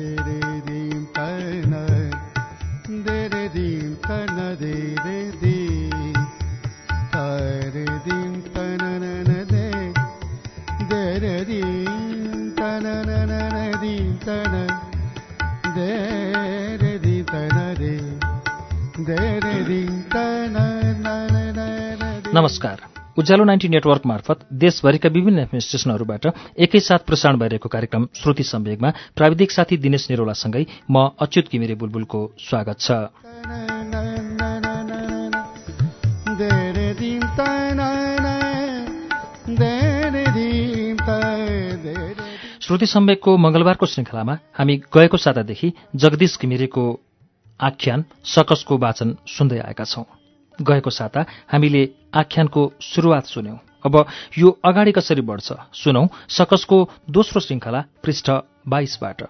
They Ujyaalo ninety network मार्फत देशभरिका विभिन्न एफएम स्टेशनहरूबाट एकैसाथ प्रसारण भइरहेको कार्यक्रम श्रुति सम्वेगमा प्राविधिक साथी दिनेश निरोलासँगै म अच्युत किमिरे बुलबुलको स्वागत छ। श्रुति सम्वेकको मंगलबारको श्रृङ्खलामा हामी गएको सातादेखि जगदीश घिमिरेको आख्यान सकसको वाचन सुन्दै आएका छौं। गएको साता हामीले आख्यानको सुरुवात सुन्यौं। अब यो अगाडि कसरी बढ्छ? सुनौ सकसको दोस्रो श्रृङ्खला पृष्ठ बाइसबाट।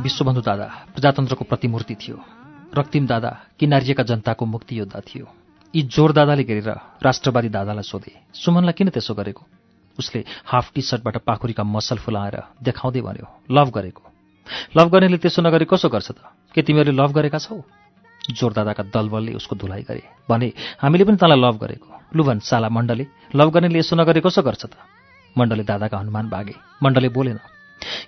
विश्वबन्धु दादा प्रजातन्त्रको प्रतिमूर्ति थियो। रक्तिम दादा किनारिएका जनताको मुक्ति योद्धा थियो। यी जोर दादाले घेरेर राष्ट्रवादी दादालाई सोधे। सुमनलाई किन त्यसो गरेको? उसले हाफ टी सर्टबाट पाखुरीका मसल फुलाएर देखाउँदै भन्यो लभ गरेको। लभ गर्नेले त्यसो नगरे कसो गर्छ त? के तिमीहरूले लभ गरेका छौ? जोरदादाका दलबलले उसको धुलाइ गरे भने हामीले पनि तँलाई लभ गरेको। लु भन् साला मण्डले लभ गर्नेले यसो नगरे कसो गर्छ त? मण्डले दादाका हनुमान बागे मण्डले बोलेन।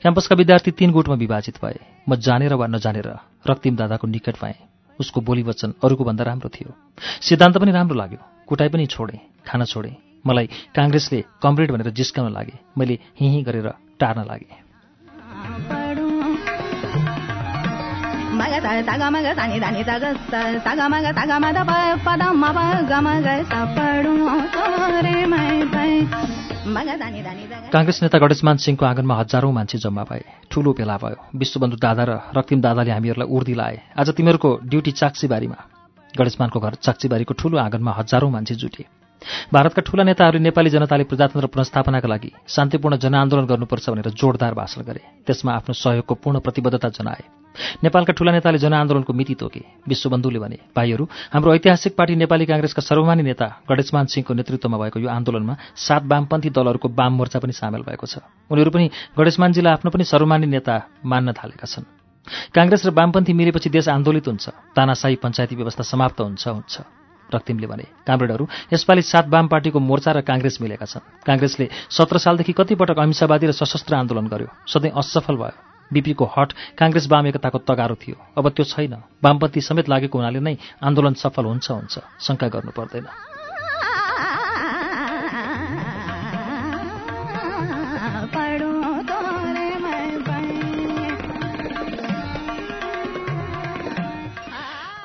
क्याम्पसका विद्यार्थी तीन गुटमा विभाजित भए। म जानेर वा नजानेर रक्तिम दादाको निकट पाएँ उसको बोली वचन अरूको भन्दा राम्रो थियो। सिद्धान्त पनि राम्रो लाग्यो। कुटाइ पनि छोडेँ खान छोडेँ। मलाई काङ्ग्रेसले कमरेड भनेर जिस्काउन लागे। मैले हिँ गरेर टार्न लागेँ। प ग तोरे मैं काङ्ग्रेस नेता गणेशमान सिंहको आँगनमा हजारौं मान्छे जम्मा भए। ठूलो भेला भयो। विश्वबन्धु दादा र रक्तिम दादाले हामीहरूलाई उर्दी लाए। आज तिमीहरूको ड्युटी चाक्सीबारीमा। गणेशमानको घर चाक्सीबारीको ठूलो आँगनमा हजारौं मान्छे जुटे। भारतका ठूला नेताहरूले नेपाली जनताले प्रजातन्त्र पुनस्थापनाका लागि शान्तिपूर्ण जनआन्दोलन गर्नुपर्छ भनेर जोरदार भाषण गरे। त्यसमा आफ्नो सहयोगको पूर्ण प्रतिबद्धता जनाए। नेपालका ठूला नेताले जनआन्दोलनको मिति तोके। विश्वबन्धुले भने भाइहरू हाम्रो ऐतिहासिक पार्टी नेपाली काङ्ग्रेसका सर्वमान्य नेता गणेशमान सिंहको नेतृत्वमा भएको यो आन्दोलनमा सात वामपन्थी दलहरूको वाम मोर्चा पनि सामेल भएको छ। उनीहरू पनि गणेशमानजीलाई आफ्नो पनि सर्वमान्य नेता मान्न थालेका छन्। काङ्ग्रेस र वामपन्थी मिलेपछि देश आन्दोलित हुन्छ। तानाशाही पञ्चायती व्यवस्था समाप्त हुन्छ हुन्छ। रक्तिमले भने। कामरेडहरू यसपालि सात वाम पार्टीको मोर्चा र काङ्ग्रेस मिलेका छन्। काङ्ग्रेसले सत्र सालदेखि कतिपटक अहिंसावादी र सशस्त्र आन्दोलन गर्यो। सधैँ असफल भयो। बिपीको हट काङ्ग्रेस वाम एकताको तगारो थियो। अब त्यो छैन। वामपन्थी समेत लागेको हुनाले नै आन्दोलन सफल हुन्छ हुन्छ। शङ्का गर्नु पर्दैन।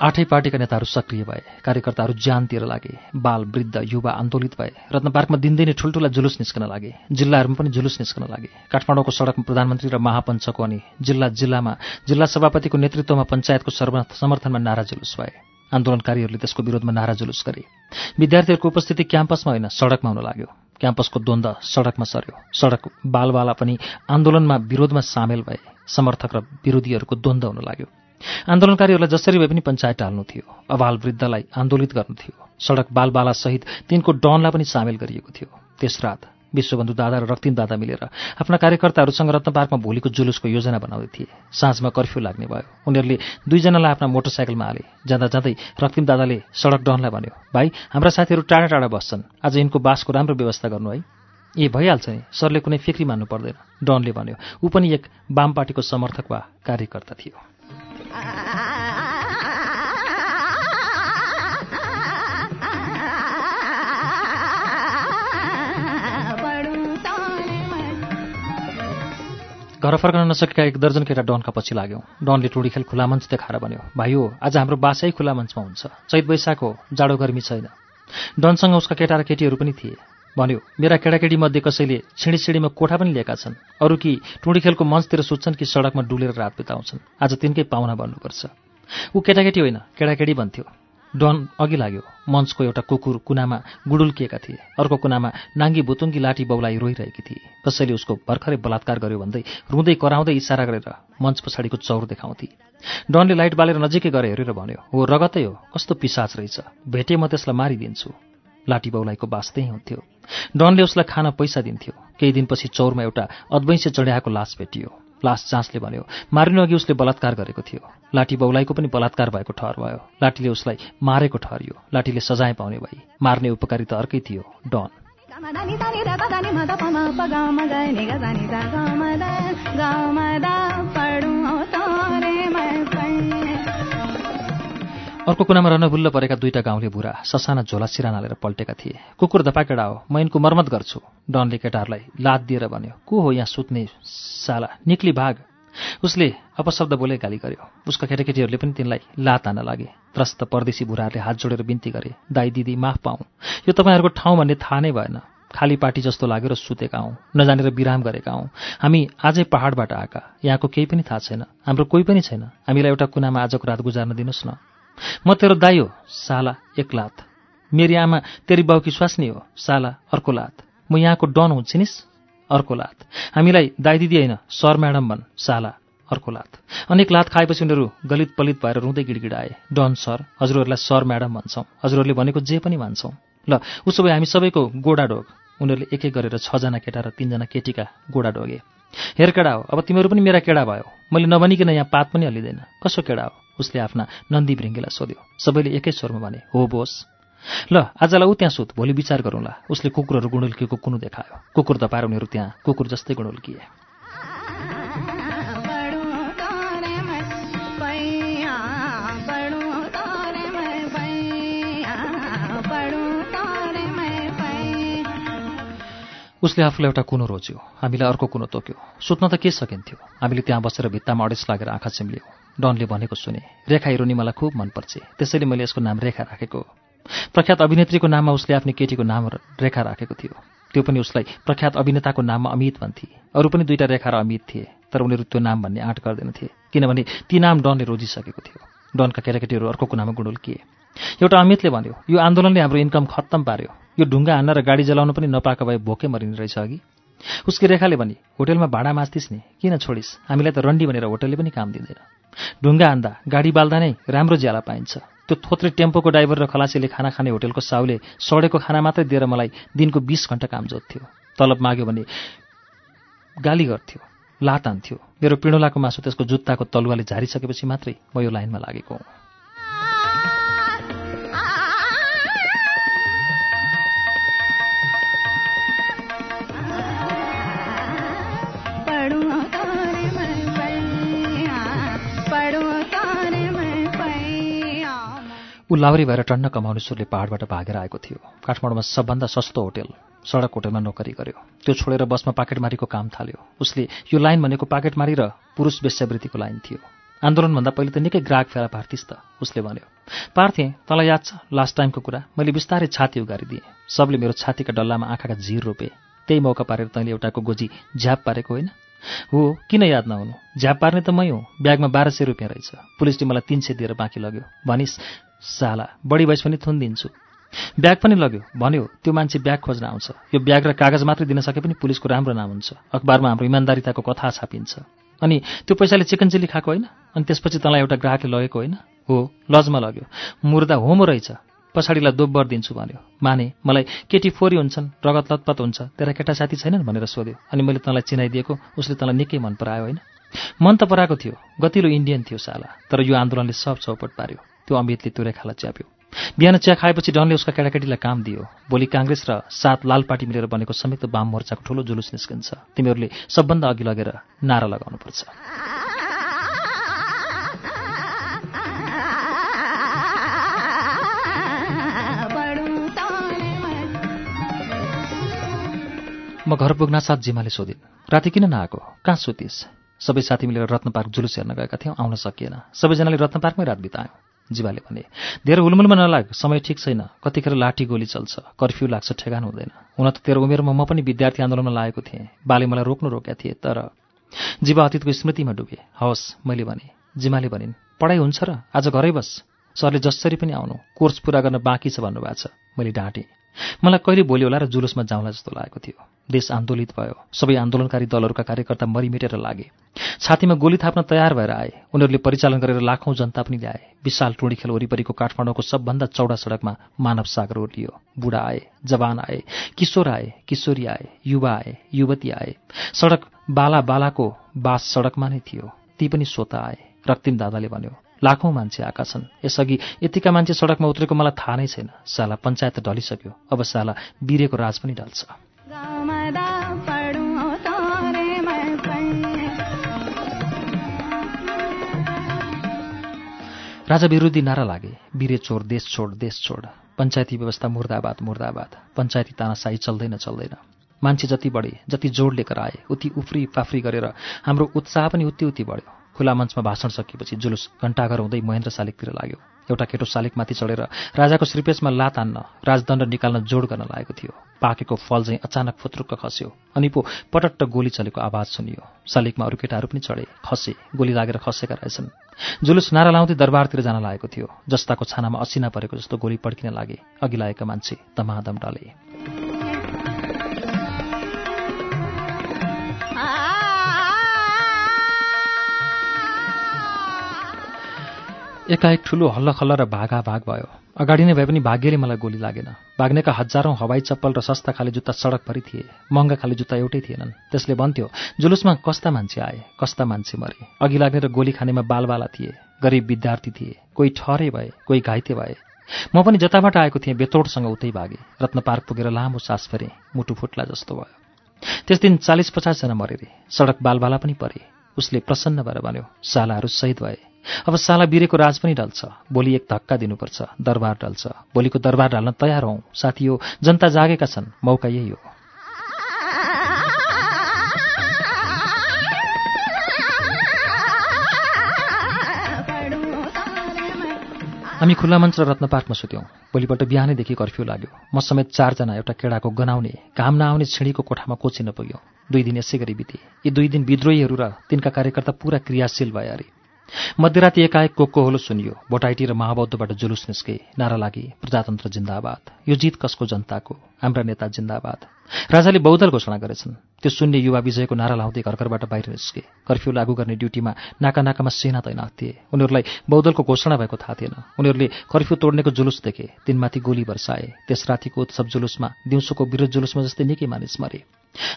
आठै पार्टीका नेताहरू सक्रिय भए कार्यकर्ताहरू ज्यानतिर लागे बाल वृद्ध युवा आन्दोलित भए रत्न पार्कमा दिनदिनै ठुल्ठुला जुलुस निस्कन लागे जिल्लाहरूमा पनि जुलुस निस्कन लागे। काठमाडौँको सडकमा प्रधानमन्त्री र महापञ्चको अनि जिल्ला जिल्लामा जिल्ला सभापतिको नेतृत्वमा पञ्चायतको समर्थनमा नारा जुलुस भए। आन्दोलनकारीहरूले त्यसको विरोधमा नारा जुलुस गरे। विद्यार्थीहरूको उपस्थिति क्याम्पसमा होइन सडकमा हुन लाग्यो। क्याम्पसको द्वन्द सडकमा सर्यो सडक बालवाला पनि आन्दोलनमा विरोधमा सामेल भए समर्थक र विरोधीहरूको द्वन्द हुन लाग्यो। आन्दोलनकारीहरूलाई जसरी भए पनि पञ्चायत टाल्नु थियो अबाल वृद्धलाई आन्दोलित गर्नु थियो सडक बालबाला सहित तिनको डनलाई पनि सामेल गरिएको थियो। त्यस रात विश्वबन्धु दादा र रक्तिम दादा मिलेर आफ्ना कार्यकर्ताहरूसँग रत्न पार्कमा भोलिको जुलुसको योजना बनाउँदै थिए। साँझमा कर्फ्यू लाग्ने भयो। उनीहरूले दुईजनालाई आफ्ना मोटरसाइकलमा हाले। जाँदा जाँदै रक्तिम दादाले सडक डनलाई भन्यो भाइ हाम्रा साथीहरू टाढा टाढा बस्छन्। आज यिनको बासको राम्रो व्यवस्था गर्नु है। ए भइहाल्छ नि। सरले कुनै फिक्री मान्नु पर्दैन। डनले भन्यो। ऊ पनि एक वाम पार्टीको समर्थक वा कार्यकर्ता थियो। घर फर्कन नसकेका एक दर्जन केटा डनका पछि लाग्यौँ। डनले टुडी खेल खुला मञ्च देखाएर भन्यो भाइ हो आज हाम्रो बासै खुला मञ्चमा हुन्छ। चैत वैशाख जाडो गर्मी छैन। डनसँग उसका केटा र केटीहरू पनि थिए। भन्यो मेरा केटाकेटी मध्ये कसैले छिँडी छिँडीमा कोठा पनि लिएका छन्। अरू कि टुडी खेलको मञ्चतिर सुत्छन् कि सडकमा डुलेर रात बिताउँछन्। आज तिनकै पाहुना भन्नुपर्छ ऊ केटाकेटी होइन केटाकेटी भन्थ्यो डन अघि लाग्यो। मञ्चको एउटा कुकुर कुनामा गुडुल्किएका थिए। अर्को कुनामा नाङ्गी बुतुङ्गी लाठी बौलाई रोइरहेकी थिए। कसैले उसको भर्खरै बलात्कार गर्यो भन्दै रुँदै कराउँदै इसारा गरेर मञ्च पछाडिको चौर देखाउँथे। डनले लाइट बालेर नजिकै गएर हेरेर भन्यो हो रगतै हो। कस्तो पिसाच रहेछ। भेटे म त्यसलाई मारिदिन्छु। लाठी बौलाईको बास त्यही हुन्थ्यो। डनले उसलाई खान पैसा दिन्थ्यो। केही दिनपछि चौरमा एउटा अद्वैंसे चढ्याएको लास भेटियो। लास जाँचले भन्यो मारिनु अघि उसले बलात्कार गरेको थियो। लाठी बौलाईको पनि बलात्कार भएको ठहर भयो। लाठीले उसलाई मारेको ठहरियो। लाठीले सजाय पाउने भई। मार्ने उपकारी त अर्कै थियो डन। अर्को कुनामा रनबुल्ल परेका दुईटा गाउँले बुढा ससाना झोला सिरान हालेर पल्टेका थिए। कुकुर धपा केडा हो म यिनको मर्मत गर्छु डनले केटाहरूलाई लात दिएर भन्यो। को हो यहाँ सुत्ने साला? निक्ली भाग। उसले अपशब्द बोले गाली गर्यो। उसका केटाकेटीहरूले पनि तिनलाई लात हान्न लागे। त्रस्त परदेशी बुढाहरूले हात जोडेर बिन्ती गरे दाई दिदी माफ पाऊँ। यो तपाईँहरूको ठाउँ भन्ने थाहा नै भएन। खाली पार्टी जस्तो लाग्यो र सुतेका हौँ नजानेर विराम गरेका हौँ। हामी आजै पहाडबाट आएका। यहाँको केही पनि थाहा छैन। हाम्रो कोही पनि छैन। हामीलाई एउटा कुनामा आजको रात गुजार्न दिनुहोस् न। म तेरो दाई हो साला एक लात मेरी आमा तेरी बाउकी स्वास्नी हो साला अर्को लात म यहाँको डन हुँ चिनिस् अर्को लात हामीलाई दाई दिदी होइन सर म्याडम भन् साला अर्को लात अनेक लात खाएपछि उनीहरू गलित पलित भएर रुँदै गिडगिडाए। डन सर हजुरहरूलाई सर म्याडम भन्छौँ। हजुरहरूले भनेको जे पनि मान्छौँ ल उसो भए हामी सबैको गोडा ढोग उनीहरूले एक एक गरेर छजना केटा र तिनजना केटीका गोडा ढोगे हेर केडा हो अब तिमीहरू पनि मेरा केडा भयो। मैले नभनिकन यहाँ पात पनि हल्लिँदैन कसो केडा हो? उसले आफ्ना नन्दी भृङ्गीलाई सोध्यो सबैले एकै स्वरमा भने हो बोस? ल आजलाई ऊ त्यहाँ सुत भोलि विचार गरौँला। उसले कुकुरहरू गुणुल्किएको कुनु देखायो। कुकुर दपाएर उनीहरू त्यहाँ कुकुर जस्तै गुणुल्किए। उसले आफूलाई एउटा कुनो रोज्यो। हामीलाई अर्को कुनो तोक्यो। सुत्न त के सकिन्थ्यो? हामीले त्यहाँ बसेर भित्तामा अडेस लागेर आँखा चिम्ल्यौँ। डनले भनेको सुने। रेखा हिरोनी मलाई खुब मनपर्छ। त्यसैले मैले यसको नाम रेखा राखेको। प्रख्यात अभिनेत्रीको नाममा उसले आफ्नो केटीको नाम रेखा राखेको थियो। त्यो पनि उसलाई प्रख्यात अभिनेताको नाममा अमित भन्थे। अरू पनि दुईटा रेखा र अमित थिए तर उनीहरू त्यो नाम भन्ने आँट गर्दैनथे किनभने ती नाम डनले रोजिसकेको थियो। डनका केटाकेटीहरू अर्को कुनामा गुडुल्किए एउटा अमितले भन्यो यो आन्दोलनले हाम्रो इन्कम खत्तम पार्यो। यो ढुङ्गा हान्न र गाडी जलाउन पनि नपाएको भए भोकै मरिने रहेछ अघि? उसकी रेखाले भने होटेलमा भाडा मास्थिस् नि। किन छोडिस्? हामीलाई त रन्डी भनेर होटलले पनि काम दिँदैन। ढुङ्गा हान्दा गाडी बाल्दा नै राम्रो ज्याला पाइन्छ। त्यो थोत्रे टेम्पोको ड्राइभर र खलासीले खाना खाने होटेलको साउले सडेको खाना मात्रै दिएर मलाई दिनको बिस घन्टा काम जोत्थ्यो। तलब माग्यो भने गाली गर्थ्यो लात हान्थ्यो मेरो पिँडोलाको मासु त्यसको जुत्ताको तलुवाले झारिसकेपछि मात्रै म यो लाइनमा लागेको हुँ। ऊ लाउरी भएर टन्न कमाउने सुरले पहाडबाट भागेर आएको थियो। काठमाडौँमा सबभन्दा सस्तो होटेल सडक होटेलमा नोकरी गर्यो। त्यो छोडेर बसमा पाकेटमारीको काम थाल्यो। उसले यो लाइन भनेको पाकेटमारी र पुरुष वेश्यावृत्तिको लाइन थियो। आन्दोलनभन्दा पहिले त निकै ग्राहक फेला पार्थिस् त उसले भन्यो। पार्थेँ तँलाई याद छ लास्ट टाइमको कुरा मैले बिस्तारै छाती उगारिदिएँ। सबले मेरो छातीका डल्लामा आँखाका झिर रोपे। त्यही मौका पारेर तैँले एउटाको गोजी झ्याप पारेको होइन? हो किन याद नहुनु? झ्याप पार्ने त मै हो। ब्यागमा बाह्र सय रुपियाँ रहेछ। पुलिसले मलाई तिन सय दिएर बाँकी लग्यो। भनिस् साला बढी भएस पनि थुन दिन्छु ब्याग पनि लग्यो। भन्यो त्यो मान्छे ब्याग खोज्न आउँछ। यो ब्याग र कागज मात्रै दिन सके पनि पुलिसको राम्रो नाम हुन्छ। अखबारमा हाम्रो इमान्दारिताको कथा छापिन्छ। अनि त्यो पैसाले चिकन चिल्ली खाएको होइन? अनि त्यसपछि तँलाई एउटा ग्राहकले लगेको होइन? हो लजमा लग्यो। मुर्दा होमो रहेछ। पछाडिलाई दोब्बर दिन्छु भन्यो। माने मलाई केटी फोरी हुन्छन् रगत लतपत हुन्छ। तेरा केटा साथी छैनन्? भनेर सोध्यो। अनि मैले तँलाई चिनाइदिएको उसले तँलाई निकै मन परायो होइन? मन त पराएको थियो। गतिलो इन्डियन थियो साला। तर यो आन्दोलनले सब चौपट पार्यो। त्यो अमितले त्यो रेखालाई च्याप्यो। बिहान चिया खाएपछि डनले उसका केटाकेटीलाई काम दियो। भोलि काङ्ग्रेस र सात लाल पार्टी मिलेर बनेको संयुक्त वाम मोर्चाको ठुलो जुलुस निस्किन्छ। तिमीहरूले सबभन्दा अघि लगेर नारा लगाउनुपर्छ। म घर पुग्न साथ जिमाले सोधिन्। राति किन नआएको? कहाँ सुतिस्? सबै साथी मिलेर रत्न पार्क जुलुस हेर्न गएका थियौँ आउन सकिएन। सबैजनाले रत्न पार्कमै रात बितायौँ। जीवाले भने धेरै हुलमुलमा नलाग समय ठिक छैन। कतिखेर लाठी गोली चल्छ कर्फ्यू लाग्छ ठेगान हुँदैन। हुन त तेरो उमेरमा म पनि विद्यार्थी आन्दोलनमा लागेको थिएँ। बाले मलाई रोक्नु रोकेका थिए तर जीवा अतीतको स्मृतिमा डुबे। हवस् मैले भने जिमाले भनिन् पढाइ हुन्छ र आज घरै बस। सरले जसरी पनि आउनु कोर्स पुरा गर्न बाँकी छ भन्नुभएको छ मैले डाँटेँ। मलाई कहिले भोलि होला र जुलुसमा जाउँला जस्तो लागेको थियो। देश आन्दोलित भयो। सबै आन्दोलनकारी दलहरूका कार्यकर्ता मरिमेटेर लागे। छातीमा गोली थाप्न तयार भएर आए। उनीहरूले परिचालन गरेर लाखौँ जनता पनि ल्याए। विशाल टुँडी खेल वरिपरिको काठमाडौँको सबभन्दा चौडा सडकमा मानव सागर ओर्लियो। बुढा आए जवान आए किशोर आए किशोरी आए युवा आए युवती आए। सडक बाला बालाको बास सडकमा नै थियो। ती पनि स्वत आए रक्तिम दादाले भन्यो लाखौँ मान्छे आएका छन्। यसअघि यतिका मान्छे सडकमा उत्रेको मलाई थाहा नै छैन। साला पञ्चायत ढलिसक्यो। अब साला बिरेको राज पनि ढल्छ। राजा विरोधी नारा लागे। बिरे चोर देश छोड देश छोड। पञ्चायती व्यवस्था मुर्दाबाद मुर्दाबाद। पञ्चायती तानासाही चल्दैन चल्दैन। मान्छे जति बढे जति जोड लिएर आए उति उफ्री पाफ्री गरेर हाम्रो उत्साह पनि उति उति बढ्यो। खुला मञ्चमा भाषण सकिएपछि जुलुस घण्टाघर हुँदै महेन्द्र शालिकतिर लाग्यो। एउटा केटो शालिकमाथि चढेर राजाको श्रीपेशमा लात हान्न राजदण्ड निकाल्न जोड गर्न लागेको थियो। पाकेको फल चाहिँ अचानक फुत्रुक्क खस्यो। अनि पो पटट्ट गोली चलेको आवाज सुनियो। शालिकमा अरू केटाहरू पनि चढे खसे गोली लागेर खसेका रहेछन्। जुलुस नारा लाउँदै दरबारतिर जान लागेको थियो जस्ताको छानामा असिना परेको जस्तो गोली पड्किन लागे अघि लागेका मान्छे तमादम डले एकाएक ठुलो हल्लखल्ल र भागा भाग भयो। अगाडि नै भए पनि भाग्यले मलाई गोली लागेन। भाग्नेका हजारौँ हवाई चप्पल र सस्ता खाले जुत्ता सडकभरि थिए। महँगा खाले जुत्ता एउटै थिएनन्। त्यसले भन्थ्यो जुलुसमा कस्ता मान्छे आए? कस्ता मान्छे मरे? अघि लाग्ने र गोली खानेमा बालबाला थिए। गरिब विद्यार्थी थिए। कोही ठहरे भए कोही घाइते भए। म पनि जताबाट आएको थिएँ बेतोडसँग उतै भागेँ। रत्न पार्क पुगेर लामो सास फेरेँ। मुटु फुट्ला जस्तो भयो। त्यस दिन चालिस पचासजना मरे रे सडक बालबाला पनि परे। उसले प्रसन्न भएर भन्यो सालाहरू शहीद भए। अब साला बिरेको राज पनि ढल्छ। भोलि एक धक्का दिनुपर्छ। दरबार ढल्छ। भोलिको दरबार ढल्न तयार हौ। साथी हो जनता जागेका छन्। मौका यही हो। हामी खुल्ला मञ्च र रत्न पार्कमा सुत्यौँ। भोलिपल्ट बिहानैदेखि कर्फ्यू लाग्यो। म समेत चारजना एउटा केडाको गनाउने घाम नआउने छिडीको कोठामा कोचिन पुग्यौँ। दुई दिन यसै गरी बिते। यी दुई दिन विद्रोहीहरू र तिनका कार्यकर्ता पुरा क्रियाशील भए अरे। मध्यराति एकाएक कोको होलो सुनियो। भोटाइटी र महाबौद्धबाट जुलुस निस्के। नारा लागि प्रजातन्त्र जिन्दाबाद। यो जित कसको जनताको? हाम्रा नेता जिन्दाबाद। राजाले बहुदल घोषणा गरेछन्। त्यो सुन्ने युवा विजयको नारा लाउँदै घर घरबाट बाहिर निस्के। कर्फ्यू लागू गर्ने ड्युटीमा नाका नाकामा सेना तैनात थिए उनीहरूलाई बहुदलको घोषणा भएको थाहा थिएन। उनीहरूले कर्फ्यू तोड्नेको जुलुस देखे। तिनमाथि गोली वर्षाए त्यस रातिको उत्सव जुलुसमा दिउँसोको विरोध जुलुसमा जस्तै निकै मानिस मरे।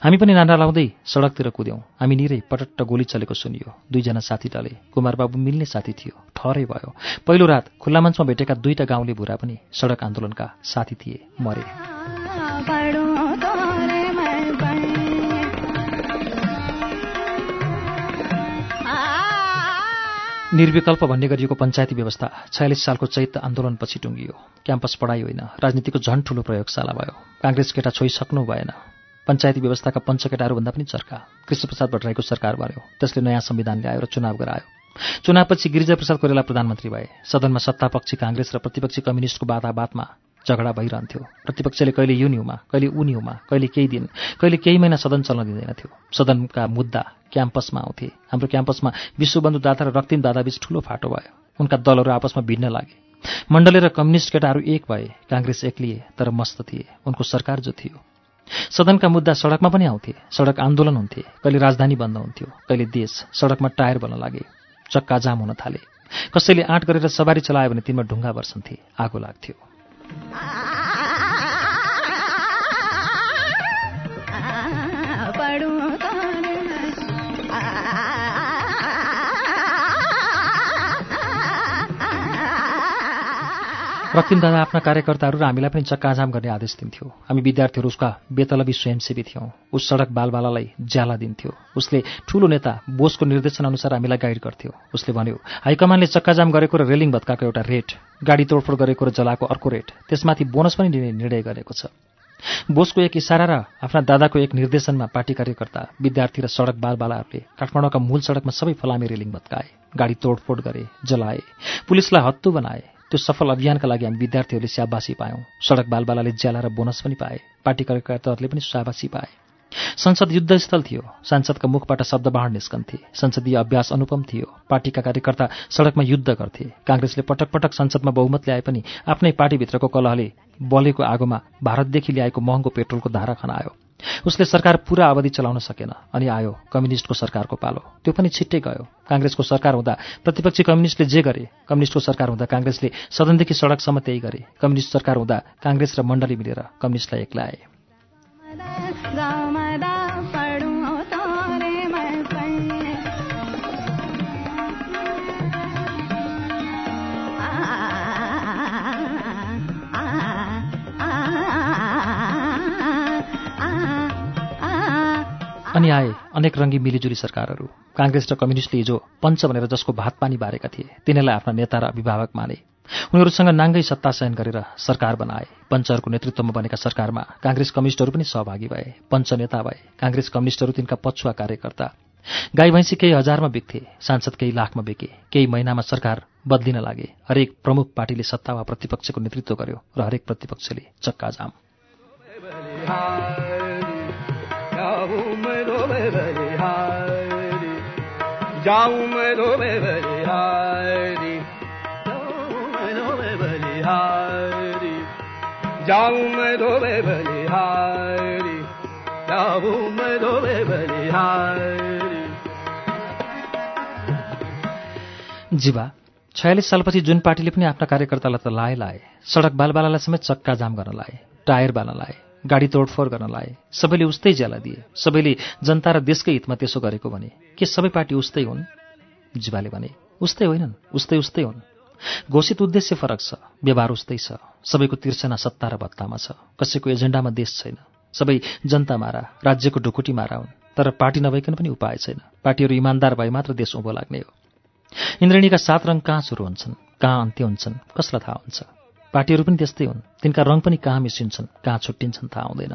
हामी पनि नारा लाउँदै सडकतिर कुद्यौँ। हामी निरै पटट्ट गोली चलेको सुनियो। दुईजना साथी टले। कुमारबाबु मिल्ने साथी थियो। ठहरै भयो। पहिलो रात खुल्ला मञ्चमा भेटेका दुईटा गाउँले भुरा पनि सडक आन्दोलनका साथी थिए। मरे। निर्विकल्प भन्ने गरिएको पञ्चायती व्यवस्था छयालिस सालको चैत्य आन्दोलनपछि टुङ्गियो। क्याम्पस पढाइ होइन। राजनीतिको झन् ठूलो प्रयोगशाला भयो। काङ्ग्रेस केटा छोइसक्नु भएन। पञ्चायती व्यवस्थाका पञ्चकेटाहरूभन्दा पनि चर्का। कृष्णप्रसाद भट्टराईको सरकार बन्यो। त्यसले नयाँ संविधान ल्यायो र चुनाव गरायो। चुनावपछि गिरिजाप्रसाद कोइराला प्रधानमन्त्री भए। सदनमा सत्तापक्षी काङ्ग्रेस र प्रतिपक्षी कम्युनिस्टको बाताबातमा झगडा भइरहन्थ्यो। प्रतिपक्षले कहिले यो न्युमा कहिले ऊ न्युमा कहिले केही दिन कहिले केही महिना सदन चल्न दिँदैनथ्यो। सदनका मुद्दा क्याम्पसमा आउँथे। हाम्रो क्याम्पसमा विश्वबन्धु दादा र रक्तिम दादाबीच ठूलो फाटो भयो। उनका दलहरू आपसमा भिड्न लागे। मण्डले र कम्युनिस्ट केटाहरू एक भए काङ्ग्रेस एक्लिए तर मस्त थिए। उनको सरकार जो थियो। सदनका मुद्दा सडकमा पनि आउँथे। सडक आन्दोलन हुन्थे। कहिले राजधानी बन्द हुन्थ्यो। कहिले देश सडकमा टायर बन्न लागे। चक्का जाम हुन थाले। कसैले आँट गरेर सवारी चलायो भने तिनमा ढुङ्गा वर्सन्थे आगो लाग्थ्यो। 啊啊啊。रक्तिम दादा आफ्ना कार्यकर्ताहरू र हामीलाई पनि चक्काजाम गर्ने आदेश दिन्थ्यो। हामी विद्यार्थीहरू उसका बेतलबी स्वयंसेवी थियौँ। उस सडक बालबालालाई ज्याला दिन्थ्यो। उसले ठूलो नेता बोसको निर्देशनअनुसार हामीलाई गाइड गर्थ्यो। उसले भन्यो हाइकमानले चक्काजाम गरेको र रेलिङ भत्काएको एउटा रेट गाडी तोडफोड गरेको र जलाएको अर्को रेट त्यसमाथि बोनस पनि दिने निर्णय गरेको छ। बोसको एक इसारा र आफ्ना दादाको एक निर्देशनमा पार्टी कार्यकर्ता विद्यार्थी र सडक बालबालाहरूले काठमाडौँका मूल सडकमा सबै फलामे रेलिङ भत्काए गाडी तोडफोड गरे जलाए पुलिसलाई हत्तु बनाए त्यो सफल अभियानका लागि हामी विद्यार्थीहरूले स्याबासी पायौँ। सडक बालबालाले ज्याला र बोनस पनि पाए। पार्टी कार्यकर्ताहरूले पनि स्याबासी पाए। संसद युद्धस्थल थियो। सांसदका मुखबाट शब्दबाण निस्कन्थे। संसदीय अभ्यास अनुपम थियो। पार्टीका कार्यकर्ता सडकमा युद्ध गर्थे। काङ्ग्रेसले पटक पटक संसदमा बहुमत ल्याए पनि आफ्नै पार्टीभित्रको कलहले बलेको आगोमा भारतदेखि ल्याएको महँगो पेट्रोलको धारा खनायो। उसले सरकार पूरा अवधि चलाउन सकेन अनि आयो कम्युनिस्टको सरकारको पालो। त्यो पनि छिट्टै गयो। काङ्ग्रेसको सरकार हुँदा प्रतिपक्षी कम्युनिस्टले जे गरे कम्युनिस्टको सरकार हुँदा काङ्ग्रेसले सदनदेखि सडकसम्म त्यही गरे। कम्युनिस्ट सरकार हुँदा काङ्ग्रेस र मण्डली मिलेर कम्युनिस्टलाई एक्लाए। अनि आए अनेक रङ्गी मिलिजुली सरकारहरू। काङ्ग्रेस र कम्युनिस्टले हिजो पञ्च भनेर जसको भात पानी बारेका थिए तिनीहरूलाई आफ्ना नेता र अभिभावक माने। उनीहरूसँग नाङ्गै सत्ता चयन गरेर सरकार बनाए। पञ्चहरूको नेतृत्वमा बनेका सरकारमा काङ्ग्रेस कम्युनिस्टहरू पनि सहभागी भए। पञ्च नेता भए काङ्ग्रेस कम्युनिस्टहरू तिनका पछुवा कार्यकर्ता। गाई भैँसी केही हजारमा बिक्थे सांसद केही लाखमा बिके। केही महिनामा सरकार बदलिन लागे। हरेक प्रमुख पार्टीले सत्ता वा प्रतिपक्षको नेतृत्व गर्यो र हरेक प्रतिपक्षले चक्काजाम। जीवा छयालिस सालपछि जुन पार्टीले पनि आफ्ना कार्यकर्तालाई त लाए लाए सडक बालबालालाई समेत चक्का जाम गर्न लाए टायर बाल्न लाए गाडी तोडफोड गर्न लाए सबैले उस्तै ज्याला दिए। सबैले जनता र देशकै हितमा त्यसो गरेको भने के सबै पार्टी उस्तै हुन्? जीवाले भने उस्तै होइनन् उस्तै उस्तै हुन्। घोषित उद्देश्य फरक छ व्यवहार उस्तै छ सबैको तिर्सना सत्ता र भत्तामा छ कसैको एजेन्डामा देश छैन। सबै जनता मारा राज्यको ढुकुटी मारा हुन् तर पार्टी नभइकन पनि उपाय छैन। पार्टीहरू इमान्दार भए मात्र देश उँभो लाग्ने हो। इन्द्रणीका सात रङ कहाँ सुरु हुन्छन् कहाँ अन्त्य हुन्छन् कसलाई थाहा हुन्छ? पार्टीहरू पनि त्यस्तै हुन्। तिनका रङ पनि कहाँ मिसिन्छन् कहाँ छुट्टिन्छन् थाहा हुँदैन।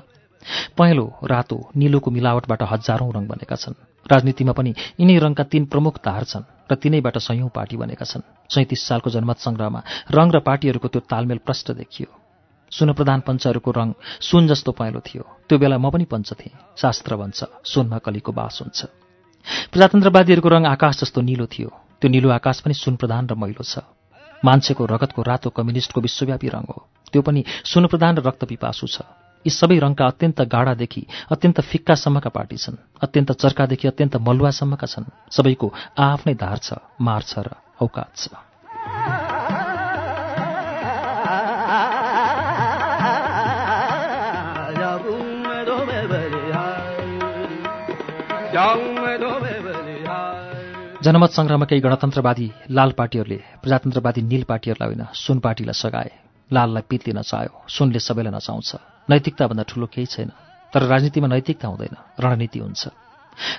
पहेँलो रातो निलोको मिलावटबाट हजारौं रङ बनेका छन्। राजनीतिमा पनि यिनै रङका तीन प्रमुख धार छन् र तिनैबाट सयौं पार्टी बनेका छन्। सैतिस सालको जनमत सङ्ग्रहमा रङ र पार्टीहरूको त्यो तालमेल प्रष्ट देखियो। सुनप्रधान पञ्चहरूको रङ सुन जस्तो पहेँलो थियो। त्यो बेला म पनि पञ्च थिएँ। शास्त्र भन्छ सुनमा कलीको बास हुन्छ। प्रजातन्त्रवादीहरूको रङ आकाश जस्तो निलो थियो। त्यो निलो आकाश पनि सुनप्रधान र मैलो छ। मान्छेको रगतको रातो कम्युनिस्टको विश्वव्यापी रङ हो। त्यो पनि सुनप्रधान र रक्त पिपासु छ। यी सबै रङका अत्यन्त गाढादेखि अत्यन्त फिक्कासम्मका पार्टी छन्। अत्यन्त चर्कादेखि अत्यन्त मलुवासम्मका छन्। सबैको आफ्नै धार छ मार छ र औकात छ। जनमत सङ्ग्रहमा केही गणतन्त्रवादी लाल पार्टीहरूले प्रजातन्त्रवादी नील पार्टीहरूलाई होइन सुन पार्टीलाई सघाए। लाललाई पितले नचायो सुनले सबैलाई नचाउँछ। नैतिकताभन्दा ठुलो केही छैन तर राजनीतिमा नैतिकता हुँदैन रणनीति हुन्छ।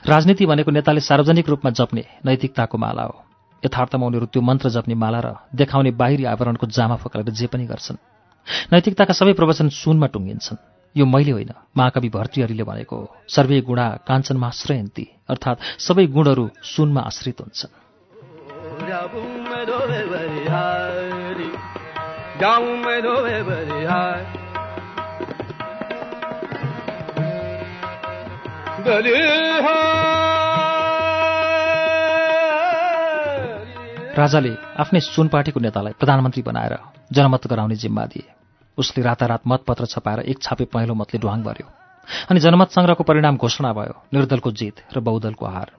राजनीति भनेको नेताले सार्वजनिक रूपमा जप्ने नैतिकताको माला हो। यथार्थमा उनीहरू त्यो मन्त्र जप्ने माला र देखाउने बाहिरी आवरणको जामा फकालेर जे पनि गर्छन्। नैतिकताका सबै प्रवचन सुनमा टुङ्गिन्छन्। यो मैले होइन महाकवि भर्तृहरिले भनेको हो। सर्वे गुणा काञ्चनमा आश्रयन्ती अर्थात् सबै गुणहरू सुनमा आश्रित हुन्छन्। राजाले आफ्नै सुन पार्टीको नेतालाई प्रधानमन्त्री बनाएर जनमत गराउने जिम्मा दिए। उसले रातारात मतपत्र छपाएर एक छापे पहेँलो मतले ढुवाङ भर्यो। अनि जनमत सङ्ग्रहको परिणाम घोषणा भयो निर्दलको जित र बहुदलको हार।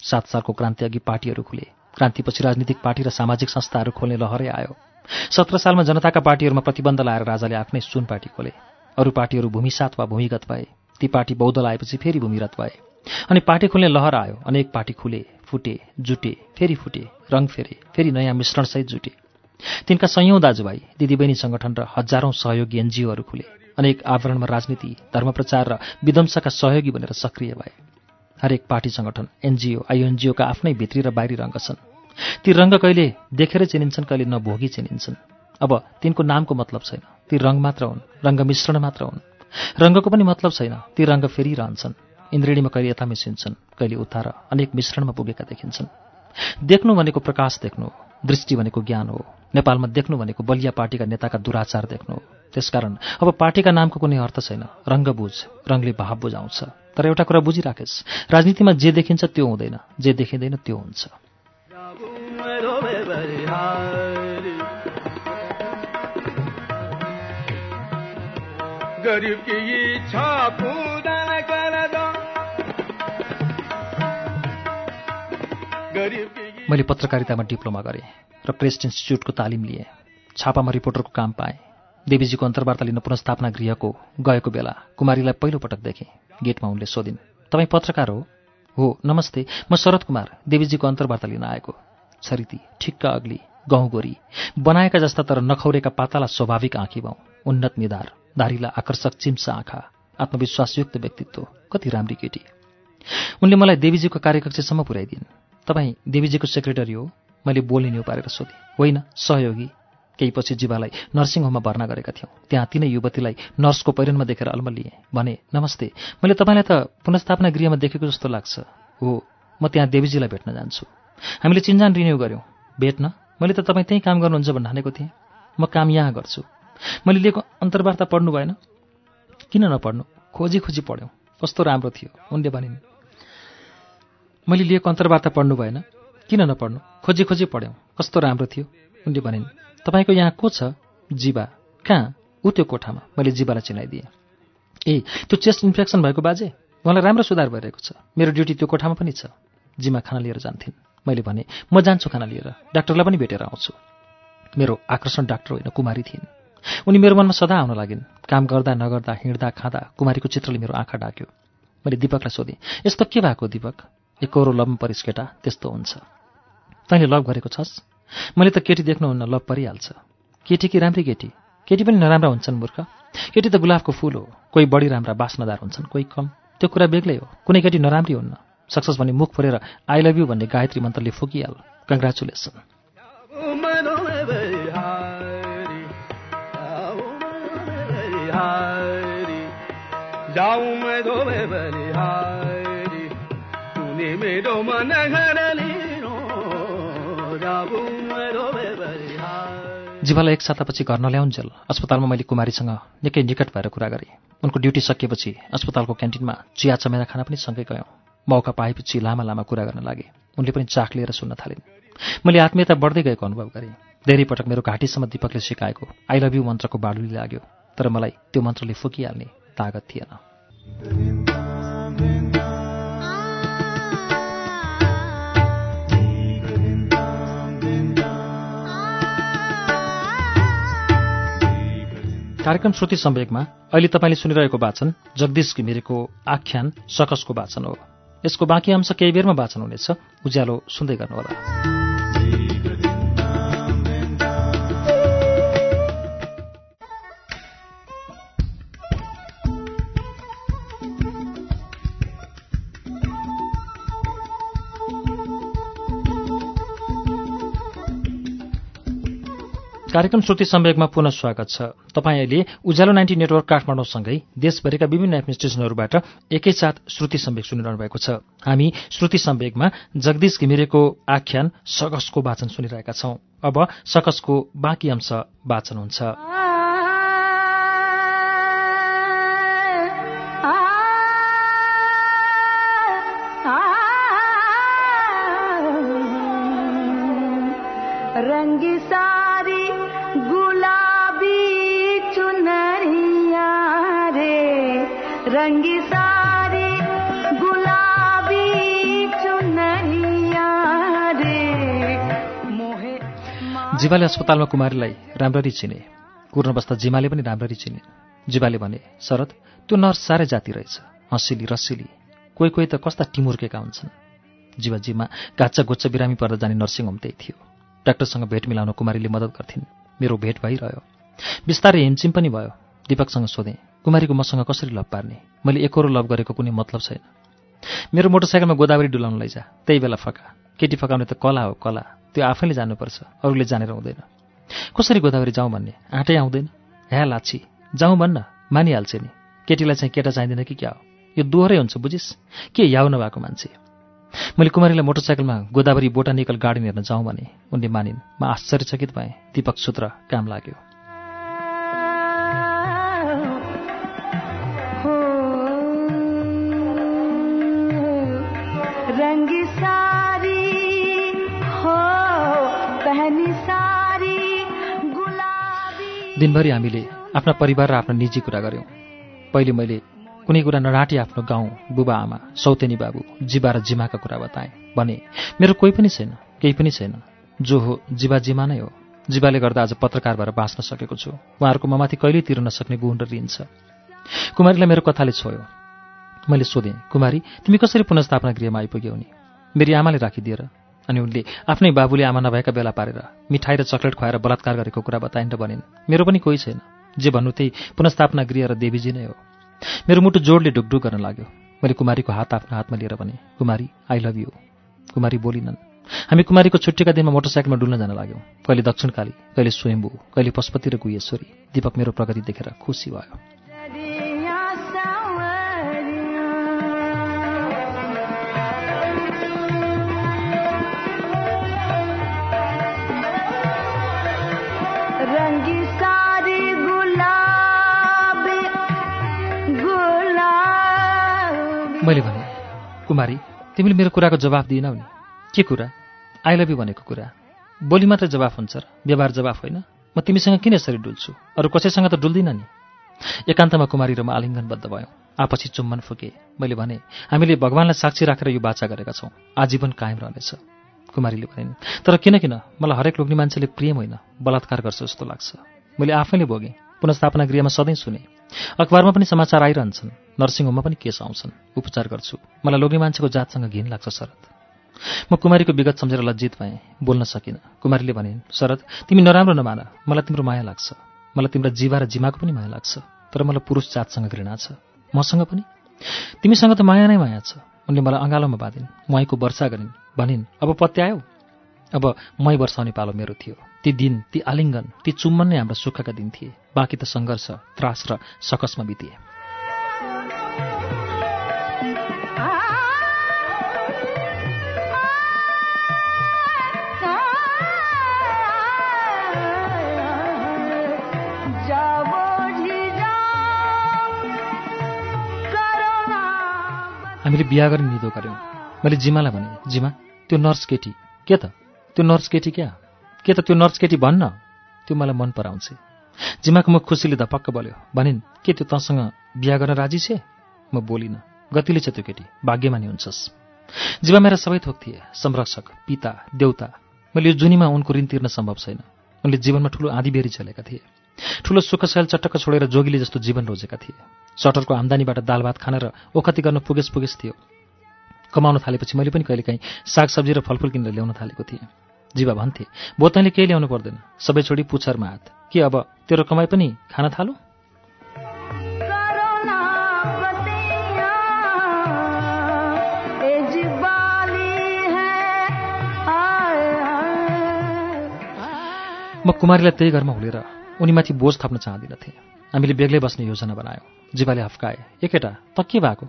सात सालको क्रान्तिअघि पार्टीहरू खुले। क्रान्तिपछि राजनीतिक पार्टी र सामाजिक संस्थाहरू खोल्ने लहरै आयो। सत्र सालमा जनताका पार्टीहरूमा प्रतिबन्ध लाएर राजाले आफ्नै सुन पार्टी खोले। अरू पार्टीहरू भूमिसात वा भूमिगत भए। ती पार्टी बहुदल आएपछि फेरि भूमिरत भए। अनि पार्टी खुल्ने लहर आयो। अनेक पार्टी खुले फुटे जुटे फेरि फुटे रङ फेरे फेरि नयाँ मिश्रणसहित जुटे। तिनका सयौं दाजुभाइ दिदीबहिनी सङ्गठन र हजारौं सहयोगी एनजिओहरू खुले। अनेक आवरणमा राजनीति धर्मप्रचार र विध्वंसका सहयोगी बनेर सक्रिय भए। हरेक पार्टी सङ्गठन एनजिओ आइएनजिओका आफ्नै भित्री र बाहिरी रङ्ग छन्। ती रङ्ग कहिले देखेरै चिनिन्छन् कहिले नभोगी चिनिन्छन्। अब तिनको नामको मतलब छैन। ती रङ मात्र हुन् रङ्ग मिश्रण मात्र हुन्। रङ्गको पनि मतलब छैन। ती रङ्ग फेरिरहन्छन् इन्द्रिणीमा कहिले यता मिसिन्छन् कहिले उता र अनेक मिश्रणमा पुगेका देखिन्छन्। देख्नु भनेको प्रकाश देख्नु दृष्टि भनेको ज्ञान हो नेपालमा देख्नु भनेको बलिया पार्टीका नेताका दुराचार देख्नु हो। त्यसकारण अब पार्टीका नामको कुनै अर्थ छैन रङ्ग बुझ रङले भाव बुझाउँछ। तर एउटा कुरा बुझिराखेस् राजनीतिमा जे देखिन्छ त्यो हुँदैन जे देखिँदैन त्यो हुन्छ। गरीब मैले पत्रकारितामा डिप्लोमा गरेँ र प्रेस इन्स्टिच्युटको तालिम लिएँ। छापामा रिपोर्टरको काम पाएँ। देवीजीको अन्तर्वार्ता लिन पुनस्थापना गृहको गएको बेला कुमारीलाई पहिलोपटक देखेँ। गेटमा उनले सोधिन् तपाईँ पत्रकार हो? हो नमस्ते। म शरद कुमार देवीजीको अन्तर्वार्ता लिन आएको। छरिती ठिक्क अग्ली गहुँ गोरी बनाएका जस्ता तर नखौरेका पाताला स्वाभाविक आँखी भाउ उन्नत निधार धारीला आकर्षक चिम्सा आँखा आत्मविश्वासयुक्त व्यक्तित्व कति राम्री केटी। उनले मलाई देवीजीको कार्यकक्षसम्म पुर्याइदिन्। तपाईँ देवीजीको सेक्रेटरी हो मैले बोल्ने न्यु पारेर सोधेँ। होइन सहयोगी। केही पछि जीवालाई नर्सिङ होममा भर्ना गरेका थियौँ। त्यहाँ तिनै युवतीलाई नर्सको पहिरनमा देखेर अल्म लिएँ। भने नमस्ते मैले तपाईँलाई त पुनस्थापना गृहमा देखेको जस्तो लाग्छ। हो म त्यहाँ देवीजीलाई भेट्न जान्छु। हामीले चिन्जान रिन्यू गऱ्यौँ। भेट्न? मैले त तपाईँ त्यहीँ काम गर्नुहुन्छ भन्ने हानेको थिएँ। म काम यहाँ गर्छु। मैले लिएको अन्तर्वार्ता पढ्नु भएन। किन नपढ्नु? खोजी खोजी पढ्यौँ। कस्तो राम्रो थियो उनले भनिन्। मैले लिएको अन्तर्वार्ता पढ्नु भएन। किन नपढ्नु? खोजी खोजी पढ्यौँ। कस्तो राम्रो थियो? उनले भनिन् तपाईँको यहाँ को छ? जीवा। कहाँ? ऊ त्यो कोठामा। मैले जीवालाई चिनाइदिएँ। ए त्यो चेस्ट इन्फेक्सन भएको बाजे? उहाँलाई राम्रो सुधार भइरहेको छ। मेरो ड्युटी त्यो कोठामा पनि छ। जिमा खाना लिएर जान्थिन्। मैले भने म जान्छु खाना लिएर। डाक्टरलाई पनि भेटेर आउँछु। मेरो आकर्षण डाक्टर होइन कुमारी थिइन्। उनी मेरो मनमा सदा आउन लागिन्। काम गर्दा नगर्दा हिँड्दा खाँदा कुमारीको चित्रले मेरो आँखा डाक्यो मैले दिपकलाई सोधेँ यस्तो के भएको दिपक? एकरो लभमा परिस केटा त्यस्तो हुन्छ। तैँले लभ गरेको छस्? मैले त केटी देख्नुहुन्न लभ परिहाल्छ। केटी कि राम्री केटी? केटी पनि नराम्रा हुन्छन् मूर्ख। केटी त गुलाबको फुल हो। कोही बढी राम्रा बास्नदार हुन्छन् कोही कम। त्यो कुरा बेग्लै हो। कुनै केटी नराम्री हुन्न। सक्सेस भने मुख फोरेर आई लभ यु भन्ने गायत्री मन्त्रले फुकिहाल। कङ्ग्रेचुलेसन जाऊं मैं जीवालाई एक सातापछि घर नल्याउन्जेल अस्पतालमा मैले कुमारीसँग निकै निकट भएर कुरा गरेँ। उनको ड्युटी सकिएपछि अस्पतालको क्यान्टिनमा चिया चमेरा खाना पनि सँगै गयौँ। मौका पाएपछि लामा लामा कुरा गर्न लागे। उनले पनि चाख लिएर सुन्न थालिन्। मैले आत्मीयता बढ्दै गएको अनुभव गरेँ। धेरै पटक मेरो घाँटीसम्म दिपकले सिकाएको आई लभ यु मन्त्रको बाडुली लाग्यो तर मलाई त्यो मन्त्रले फुकिहाल्ने तागत थिएन। कार्यक्रम श्रुति सम्वेकमा अहिले तपाईँले सुनिरहेको वाचन जगदीश घिमिरेको आख्यान सकसको वाचन हो। यसको बाँकी अंश केही बेरमा वाचन हुनेछ। उज्यालो सुन्दै गर्नुहोला। कार्यक्रम श्रुति सम्वेकमा पुनः स्वागत छ। तपाईँ अहिले उज्यालो नाइन्टी नेटवर्क काठमाडौँसँगै देशभरिका विभिन्न एफएम स्टेशनहरूबाट एकैसाथ श्रुति सम्वेक सुनिरहनु भएको छ। हामी श्रुति सम्वेकमा जगदीश घिमिरेको आख्यान सकसको वाचन सुनिरहेका छौं। अब सकसको बाँकी अंश वाचन हुन्छ। जीवाले अस्पतालमा कुमारीलाई राम्ररी चिने। कुर्न बस्दा जिमाले पनि राम्ररी चिने। जीवाले भने शरद त्यो नर्स साह्रै जाति रहेछ। हँसिली रसिली कोही कोही त कस्ता टिमुर्केका हुन्छन् जीवा जिमा गाच्चा गोच्चा बिरामी पर्दा जाने नर्सिङ होम त्यही थियो। डाक्टरसँग भेट मिलाउन कुमारीले मद्दत गर्थिन्। मेरो भेट भइरह्यो। बिस्तारै हिमचिम पनि भयो। दिपकसँग सोधेँ कुमारीको मसँग कसरी लभ पार्ने? मैले एकरो लभ गरेको कुनै मतलब छैन। मेरो मोटरसाइकलमा गोदावरी डुलाउन लैजा। त्यही बेला फका। केटी फकाउने त कला हो कला। त्यो आफैले जानुपर्छ अरूले जानेर हुँदैन। कसरी गोदावरी जाउँ भन्ने? आँटै आउँदैन। ह्या लाछी जाउँ भन्न मानिहाल्छ नि। केटीलाई चाहिँ केटा चाहिँदैन कि क्या हो? यो दोहोरै हुन्छ बुझिस्? के याउ नभएको मान्छे? मैले कुमारीलाई मोटरसाइकलमा गोदावरी बोटानिकल गार्डन हेर्न जाउँ भने उनले मानिन् म आश्चर्यचकित भएँ दीपक सूत्र काम लाग्यो। दिनभरि हामीले आफ्ना परिवार र आफ्ना निजी कुरा गऱ्यौँ। पहिले मैले कुनै कुरा नडाँटी आफ्नो गाउँ बुबा आमा सौतेनी बाबु जिबा र जिमाका कुरा बताएँ। भने मेरो कोही पनि छैन केही पनि छैन। जो हो जिबा जिमा नै हो। जिबाले गर्दा आज पत्रकार भएर बाँच्न सकेको छु। उहाँहरूको ममाथि कहिल्यै तिर्न नसक्ने गुण र ऋण छ। कुमारीलाई मेरो कथाले छोयो। मैले सोधेँ कुमारी तिमी कसरी पुनस्थापना गृहमा आइपुग्यौ नि? मेरी आमाले राखिदिएर अनि उनले आफ्नै बाबुले आमा नभएका बेला पारेर मिठाई र चक्लेट खुवाएर बलात्कार गरेको कुरा बताइन् र भनिन् मेरो पनि कोही छैन। जे भन्नु त्यही पुनस्थापना गृह र देवीजी नै हो। मेरो मुटु जोडले ढुकढुक गर्न लाग्यो। मैले कुमारीको हात आफ्नो हातमा लिएर भने Kumari I love you Kumari बोलिनन् हामी कुमारीको छुट्टीका दिनमा मोटरसाइकलमा डुल्न जान लाग्यौँ। कहिले दक्षिणकाली कहिले स्वयम्भू कहिले पशुपति र गुहेश्वरी। दीपक मेरो प्रगति देखेर खुसी भयो। मैले भने कुमारी तिमीले मेरो कुराको जवाफ दिएनौ नि। के कुरा? आई लभ यु भनेको कुरा। बोली मात्रै जवाफ हुन्छ र व्यवहार जवाफ होइन। म तिमीसँग किन यसरी डुल्छु? अरू कसैसँग त डुल्दिनँ नि एकान्तमा कुमारी र म आलिङ्गनबद्ध भयौँ। आपसी चुम्बन फुके। मैले भने हामीले भगवान्लाई साक्षी राखेर यो बाचा गरेका छौँ। आजीवन कायम रहनेछ कुमारीले भनिन् तर किन किन? मलाई हरेक लोग्ने मान्छेले प्रेम होइन। बलात्कार गर्छ जस्तो लाग्छ। मैले आफैले भोगेँ। पुनस्थापना गृहमा सधैँ सुने। अखबारमा पनि समाचार आइरहन्छन्। नर्सिङ होममा पनि केस आउँछन्। उपचार गर्छु। मलाई लोग्ने मान्छेको जातसँग घिन लाग्छ शरद। म कुमारीको विगत सम्झेर लज्जित भएँ। बोल्न सकिनँ। कुमारीले भनिन् शरद तिमी नराम्रो नमान। मलाई तिम्रो माया लाग्छ। मलाई तिम्रो जीवा र जिमाको पनि माया लाग्छ। तर मलाई पुरुष जातसँग घृणा छ। मसँग पनि? तिमीसँग त माया नै माया छ। उनले मलाई अँगालोमा बाँधिन्। मुहाईको वर्षा गरिन्। भनिन् अब पत्यायौ? अब मै वर्षाउने पालो मेरो थियो। ती दिन ती आलिङ्गन ती चुम्बन नै हाम्रा सुखका दिन थिए। बाँकी त सङ्घर्ष त्रास र सकसमा बितिए। हामीले बिहा गर्ने निदो गऱ्यौँ। मैले जिमालाई भने जिमा त्यो नर्स केटी के त? त्यो नर्स केटी क्या? के त त्यो नर्स केटी भन्न? त्यो मलाई मन पराउँछ। जिमाको मुख खुसीले धपक्क बल्यो भनिन् के त्यो तँसँग बिहा गर्न राजी छे? म बोलिनँ गतिले छ त्यो केटी भाग्यमानी हुन्छस्। जिमा मेरा सबै थोक थिए संरक्षक पिता देउता। मैले यो जुनीमा उनको ऋण तिर्न सम्भव छैन। उनले जीवनमा ठुलो आँधीबेरी चलेका थिए। ठुलो सुखशैल चटक्क छोडेर जोगीले जस्तो जीवन रोजेका थिए। सटरको आम्दानीबाट दाल भात खान र ओखती गर्न पुगेस पुगेस थियो। कमाउन थालेपछि मैले पनि कहिलेकाहीँ सागसब्जी र फलफुल किनेर ल्याउन थालेको थिएँ। जीवा भन्थे। बोतैँले केही ल्याउनु पर्दैन। सबै छोडी पुच्छरमा हात। के अब तेरो कमाई पनि खान थालु? म कुमारीलाई त्यही घरमा हुलेर उनीमाथि बोझ थप्न चाहदिनथेँ। हामीले बेग्लै बस्ने योजना बनायौँ। जीवाले हप्काए। एकेटा त के भएको?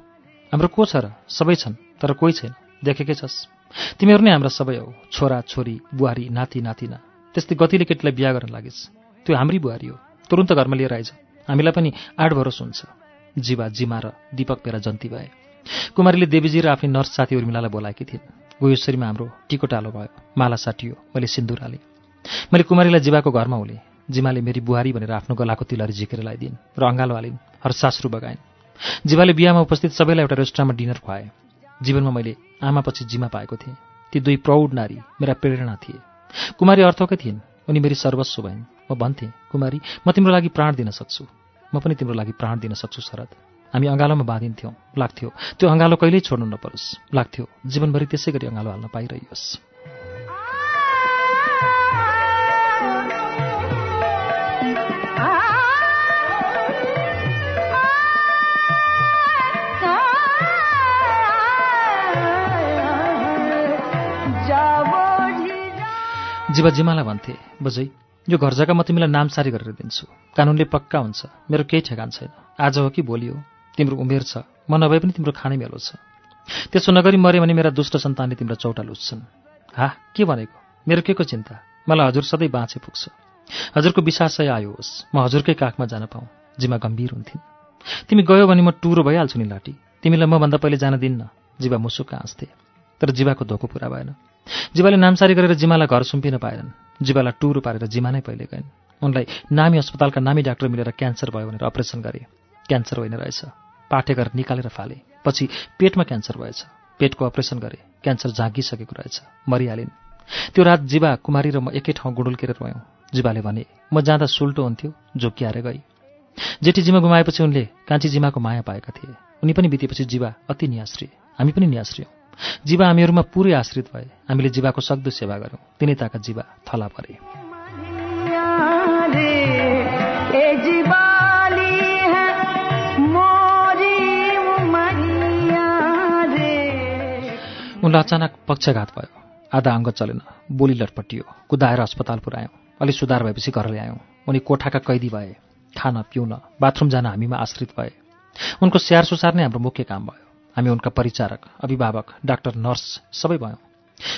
हाम्रो को छ र? सबै छन् तर कोही छैन। देखेकै छस्। तिमीहरू नै हाम्रा सबै हौ छोरा छोरी बुहारी नाति नातिना। त्यस्तै गतिले केटीलाई बिहा गर्न लागिस्। त्यो हाम्री बुहारी हो। तुरुन्त घरमा लिएर आइज। हामीलाई पनि आठ भरोस हुन्छ। जीवा जिमा र दीपक मेरा जन्ती भए। कुमारीले देवीजी र आफ्नै नर्स साथी उर्मिलालाई बोलाएकी थिइन्। गोयेश्वरीमा हाम्रो टिकोटालो भयो माला साटियो मैले सिन्दुर हालेँ। मैले कुमारीलाई जीवाको घरमा उलेँ। जिमाले मेरी बुहारी भनेर आफ्नो गलाको तिलहरी झिकेर लगाइदिन् र अँगालो हालिन् हर्षाश्रु बगाइन्। जीवाले बिहामा उपस्थित सबैलाई एउटा रेस्टुरेन्टमा डिनर खुवाए। जीवनमा मैले आमापछि जिमा पाएको थिएँ। ती दुई प्रौढ नारी मेरा प्रेरणा थिए। कुमारी अर्थकै थिइन्। उनी मेरी सर्वस्व भइन्। म भन्थेँ कुमारी म तिम्रो लागि प्राण दिन सक्छु। म पनि तिम्रो लागि प्राण दिन सक्छु शरद। हामी अँगालोमा बाँधिन्थ्यौँ। लाग्थ्यो। त्यो अँगालो कहिल्यै छोड्नु नपरोस्। लाग्थ्यो। जीवनभरि त्यसै गरी अँगालो हाल्न पाइरहियोस्। जीवा जिमालाई भन्थे बजै यो घर जग्गा म तिमीलाई नामसारी गरेर दिन्छु। कानुनले पक्का हुन्छ मेरो केही ठेगान छैन। आज हो कि भोलि हो तिम्रो उमेर छ म नभए पनि तिम्रो खानै मेलो छ। त्यसो नगरी मऱ्यो भने मेरा दुष्ट सन्तानले तिम्रो चौटा लुच्छन् हा के भनेको? मेरो के को चिन्ता? मलाई हजुर सधैँ बाँचे पुग्छ। हजुरको विश्वासै आयो होस् म हजुरकै काखमा जान पाऊँ जिमा गम्भीर हुन्थिन्। तिमी गयो भने म टुरो भइहाल्छु नि लाटी तिमीलाई मभन्दा पहिले जान दिन्न जीवा मुसुक्क हाँस्थे तर जीवाको धोको पुरा भएन। जीवाले नामसारी गरेर जिमालाई घर सुम्पिन पाएनन्। जीवालाई टुरो पारेर जिमा नै पहिले गइन्। उनलाई नामी अस्पतालका नामी डाक्टर मिलेर क्यान्सर भयो भनेर अपरेसन गरे। क्यान्सर होइन रहेछ। पाठे गरेर निकालेर फाले। पछि पेटमा क्यान्सर भएछ। पेटको अपरेसन गरे। क्यान्सर झाँकिसकेको रहेछ। मरिहालिन्। त्यो रात जीवा कुमारी र म एकै ठाउँ गुडुल्केर रोयौँ। जीवाले भने म जाँदा सुल्टो हुन्थ्यो झोकियाएर गई जेठी जिमा गुमाएपछि उनले कान्छी जिमाको माया पाएका थिए। उनी पनि बितेपछि जीवा अति नियाश्रिए हामी पनि नियाश्रियौँ जीवा हामीहरूमा पुरै आश्रित भए। हामीले जीवाको सक्दो सेवा गऱ्यौँ तिनै ताका जीवा थला परे। रे ए जीवाली है मोरी उमरिया रे उनलाई अचानक पक्षघात भयो। आधा अङ्ग चलेन बोली लटपटियो कुदाएर अस्पताल पुऱ्यायौँ अलि सुधार भएपछि घर ल्यायौँ। उनी कोठाका कैदी भए खान पिउन बाथरुम जान हामीमा आश्रित भए। उनको स्याहार सुसार नै हाम्रो मुख्य काम भयो। हामी उनका परिचारक अभिभावक डाक्टर नर्स सबै भयौँ।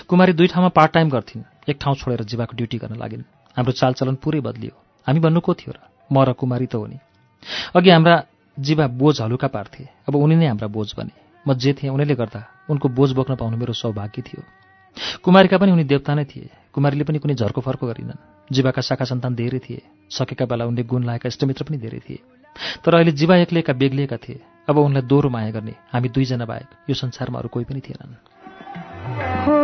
कुमारी दुई ठाउँमा पार्ट टाइम गर्थिन्। एक ठाउँ छोडेर जीवाको ड्युटी गर्न लागिन्। हाम्रो चालचलन पुरै बदलियो। हामी भन्नु को थियो र? म र कुमारी त हो नि। अघि हाम्रा जीवा बोझ हलुका पार्थे अब उनी नै हाम्रा बोझ बने। म जे थिएँ उनीले गर्दा उनको बोझ बोक्न पाउनु मेरो सौभाग्य थियो। कुमारीका पनि उनी देवता नै थिए। कुमारीले पनि कुनै झर्को फर्को गरिनन्। जीवाका शाखा सन्तान धेरै थिए। सकेका बेला उनले गुण लाएका इष्टमित्र पनि धेरै थिए। तर अहिले जीवा एक्लैका बेग्लिएका थिए। अब उनलाई दोहोरो माया गर्ने हामी दुईजना बाहेक यो संसारमा अरू कोही पनि थिएनन्। हो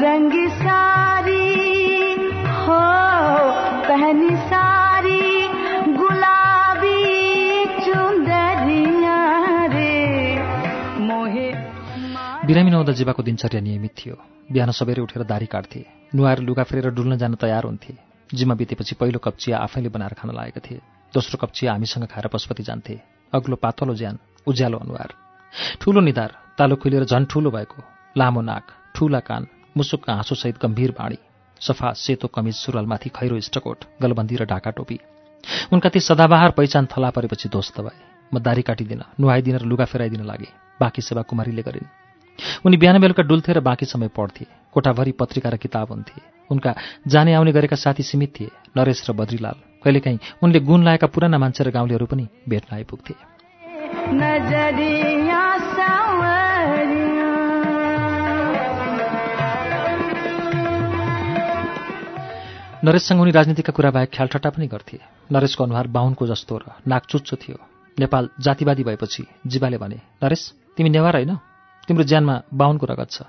रंग सारी हो पहनी सारी गुलाबी चुंदरिया रे मोहे बिरामी नहुँदा जीवाको दिनचर्या नियमित थियो। बिहान सबेरै उठेर दारी काट्थे। नुहाएर लुगा फेरेर डुल्न जान तयार हुन्थे। जिम्मा बितेपछि पहिलो कप चिया आफैले बनाएर खान लागेका थिए। दोस्रो कप चिया हामीसँग खाएर पशुपति जान्थे। अग्लो पातलो ज्यान उज्यालो अनुहार। ठुलो निधार तालो खुलेर झन् ठुलो भएको। लामो नाक ठुला कान मुसुकका हाँसोसहित गम्भीर बाणी। सफा सेतो कमिज सुरुवालमाथि खैरो इष्टकोट गलबन्दी र ढाका टोपी। उनका ती सदाबहार पहिचान थला परेपछि ध्वस्त भए। म दारी काटिदिन नुहाइदिन र लुगा फेराइदिन लागे बाँकी सेवा कुमारीले गरिन्। उनी बिहान बेलुका डुल्थे र बाँकी समय पढ्थे। कोठाभरि पत्रिका र किताब हुन्थे। उनका जाने आउने गरेका साथी सीमित थिए नरेश र बद्रीलाल। कहिलेकाहीँ उनले गुण लाएका पुराना मान्छे र गाउँलेहरू पनि भेट्न आइपुग्थे नरेशसँग उनी राजनीतिका कुरा बाहेक ख्यालठट्टा पनि गर्थे। नरेशको अनुहार बाहुनको जस्तो र नाक चुच्चो थियो। नेपाल जातिवादी भएपछि जीवाले भने नरेश तिमी नेवार होइन? तिम्रो ज्यानमा बाहुनको रगत छ।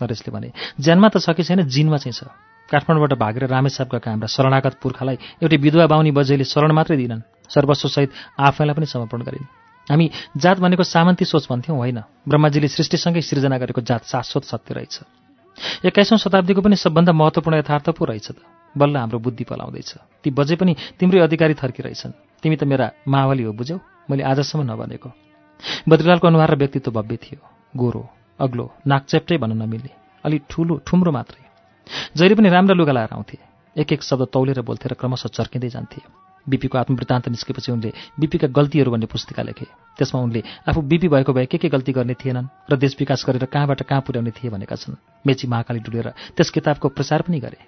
नरेशले भने ज्यानमा त छ कि छैन जिनमा चाहिँ छ। काठमाडौँबाट भागेर रामेसाप गएका हाम्रा शरणागत पुर्खालाई एउटी विधवा बाहुनी बजैले शरण मात्रै दिनन् सर्वस्वसहित आफैलाई पनि समर्पण गरिन्। हामी जात भनेको सामन्ती सोच भन्थ्यौँ होइन? ब्रह्माजीले सृष्टिसँगै सृजना गरेको जात शाश्वत सत्य रहेछ। एक्काइसौँ शताब्दीको पनि सबभन्दा महत्त्वपूर्ण यथार्थ पो रहेछ त? बल्ल हाम्रो बुद्धि पलाउँदैछ। ती बजे पनि तिम्रै अधिकारी थर्किरहेछन्। तिमी त मेरा मावली हो बुझ्यौ? मैले आजसम्म नभनेको। बद्रीलालको अनुहार र व्यक्तित्व भव्य थियो। गोरो अग्लो नाक चेप्टै भन्न नमिल्ने। अलि ठुलो ठुम्रो मात्रै। जहिले पनि राम्रा लुगा लाएर आउँथे एक एक शब्द तौलेर बोल्थे र क्रमशः चर्किँदै जान्थे। बिपीको आत्मवृत्तान्त निस्केपछि उनले बिपीका गल्तीहरू भन्ने पुस्तिका लेखे। त्यसमा उनले आफू बिपी भएको भए के के गल्ती गर्ने थिएनन् र देश विकास गरेर कहाँबाट कहाँ पुर्याउने थिए भनेका छन्। मेची महाकाली डुलेर त्यस किताबको प्रचार पनि गरे।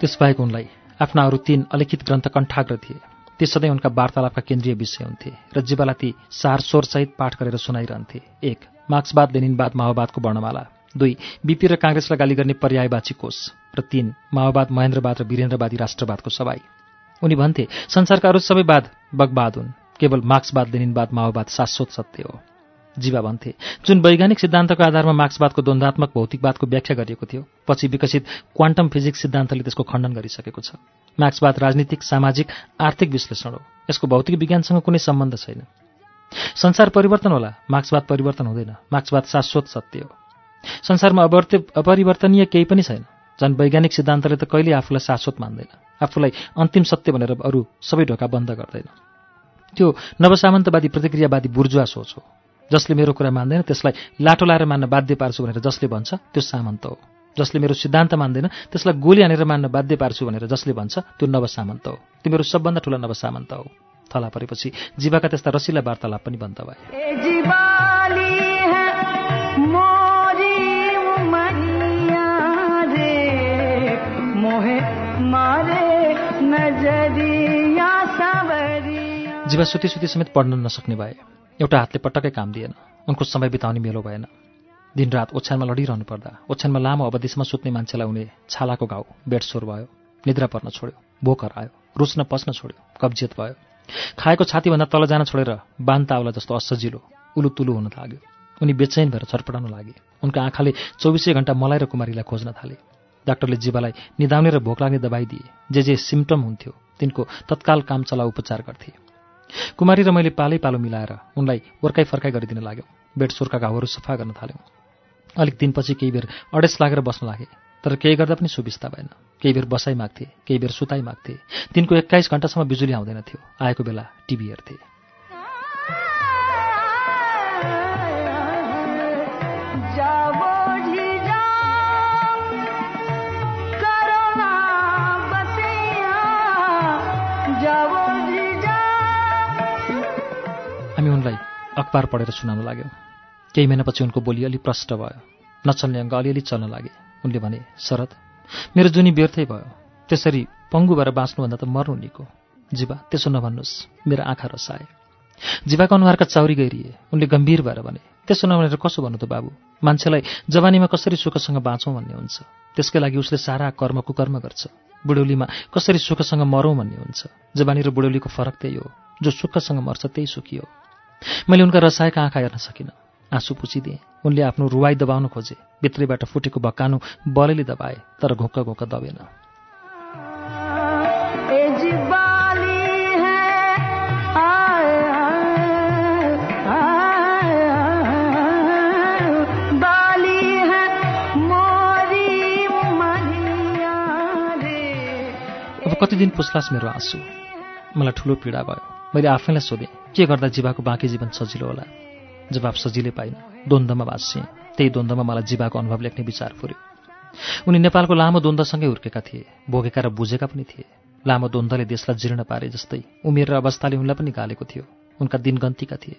त्यसबाहेक उनलाई आफ्ना अरू तीन अलिखित ग्रन्थ कण्ठाग्र थिए। ती सधैँ उनका वार्तालापका केन्द्रीय विषय हुन्थे र जीवालाई ती सार स्वरसहित पाठ गरेर सुनाइरहन्थे। एक मार्क्सवाद लेनिनवाद माओवादको वर्णमाला। दुई बिपी र काङ्ग्रेसलाई गाली गर्ने पर्यायवाची कोष। र तीन माओवाद महेन्द्रवाद र वीरेन्द्रवादी राष्ट्रवादको सवाई उनी भन्थे संसारका अरू सबै वाद बगवाद हुन्। केवल मार्क्सवाद लेनिनवाद माओवाद शाश्वत सत्य हो। जीवा भन्थे जुन वैज्ञानिक सिद्धान्तको आधारमा मार्क्सवादको द्वन्द्वात्मक भौतिकवादको व्याख्या गरिएको थियो पछि विकसित क्वान्टम फिजिक्स सिद्धान्तले त्यसको खण्डन गरिसकेको छ। मार्क्सवाद राजनीतिक सामाजिक आर्थिक विश्लेषण हो। यसको भौतिक विज्ञानसँग कुनै सम्बन्ध छैन। संसार परिवर्तन होला। मार्क्सवाद परिवर्तन हुँदैन। मार्क्सवाद शाश्वत सत्य हो। संसारमा अवर्त अपरिवर्तनीय केही पनि छैन। झन् वैज्ञानिक सिद्धान्तले त कहिले आफूलाई शाश्वत मान्दैन। आफूलाई अन्तिम सत्य भनेर अरू सबै ढोका बन्द गर्दैन। त्यो नवसामन्तवादी प्रतिक्रियावादी बुर्जुवा सोच हो। जसले मेरो कुरा मान्दैन त्यसलाई लाटो लाएर मान्न बाध्य पार्छु भनेर जसले भन्छ त्यो सामन्त हो। जसले मेरो सिद्धान्त मान्दैन त्यसलाई गोली हानेर मान्न बाध्य पार्छु भनेर जसले भन्छ त्यो नवसामन्त हो। त्यो मेरो सबभन्दा ठुला नवसामन्त हो। थला परेपछि जीवाका त्यस्ता रसिला वार्तालाप पनि बन्द भए। जीवा सुती सुती समेत पढ्न नसक्ने भए। एउटा हातले पटक्कै काम दिएन। उनको समय बिताउने मेलो भएन। दिनरात ओछ्यानमा लडिरहनु पर्दा ओछ्यानमा लामो अवधिसम्म सुत्ने मान्छेलाई हुने छालाको घाउ बेडसोर भयो निद्रा पर्न छोड्यो भोक हरायो रुच्न पस्न छोड्यो कब्जियत भयो। खाएको छातीभन्दा तल जान छोडेर बान ताउला जस्तो असजिलो उलुतुलु हुन लाग्यो। उनी बेचैन भएर छटपटाउन लागे। उनका आँखाले चौबिसै घन्टा मलाई र कुमारीलाई खोज्न थाले। डाक्टरले जीवालाई निदाउने र भोक लाग्ने दबाई दिए। जे जे सिम्टम हुन्थ्यो तिनको तत्काल काम चला उपचार गर्थे। कुमारी र मैले पालै पालो मिलाएर उनलाई वर्काइ फर्काइ गरिदिन लाग्यौँ। बेडसोरका घाउहरू सफा गर्न थाल्यौँ। अलिक दिनपछि केही बेर अडेस लागेर बस्न लागे तर केही गर्दा पनि सुविस्ता भएन। केही बेर बसाइ माग्थे केही बेर सुताइ माग्थे। तिनको एक्काइस घन्टासम्म बिजुली आउँदैन थियो। आएको बेला टिभी हेर्थे। अखबार पढेर सुनाउन लाग्यौँ। केही महिनापछि उनको बोली अलि प्रष्ट भयो। नचल्ने अङ्ग अलिअलि चल्न लागे। उनले भने शरद मेरो जुनी व्यर्थै भयो। त्यसरी पङ्गु भएर बाँच्नुभन्दा त मर्नु निको। जीवा त्यसो नभन्नुहोस् मेरो आँखा रसाए। जीवाको अनुहारका चाउरी गइरिए उनले गम्भीर भएर भने त्यसो नभनेर कसो भन्नु त बाबु? मान्छेलाई जवानीमा कसरी सुखसँग बाँचौँ भन्ने हुन्छ। त्यसकै लागि उसले सारा कर्म कुकर्म गर्छ। बुढौलीमा कसरी सुखसँग मरौँ भन्ने हुन्छ। जवानी र बुढौलीको फरक त्यही हो। जो सुखसँग मर्छ त्यही सुखी हो। मैले उनका रसाएका आँखा हेर्न सकिनँ। आँसु पुछिदिएँ। उनले आफ्नो रुवाई दबाउन खोजे। भित्रैबाट फुटेको भक्कानु बलैले दबाए तर घोक्क घोक्क दबेन। अब कति दिन पुछलास् मेरो आँसु? मलाई ठुलो पीडा भयो। मैले आफैलाई सोधेँ। के गर्दा जीवाको बाँकी जीवन सजिलो होला? जवाब सजिलै पाइनँ। द्वन्द्वमा बाँचिएँ त्यही द्वन्द्वमा मलाई जीवाको अनुभव लेख्ने विचार फुर्यो। उनी नेपालको लामो द्वन्द्वसँगै हुर्केका थिए भोगेका र बुझेका पनि थिए। लामो द्वन्द्वले देशलाई जीर्ण पारे जस्तै उमेर र अवस्थाले उनलाई पनि गालेको थियो। उनका दिनगन्तीका थिए।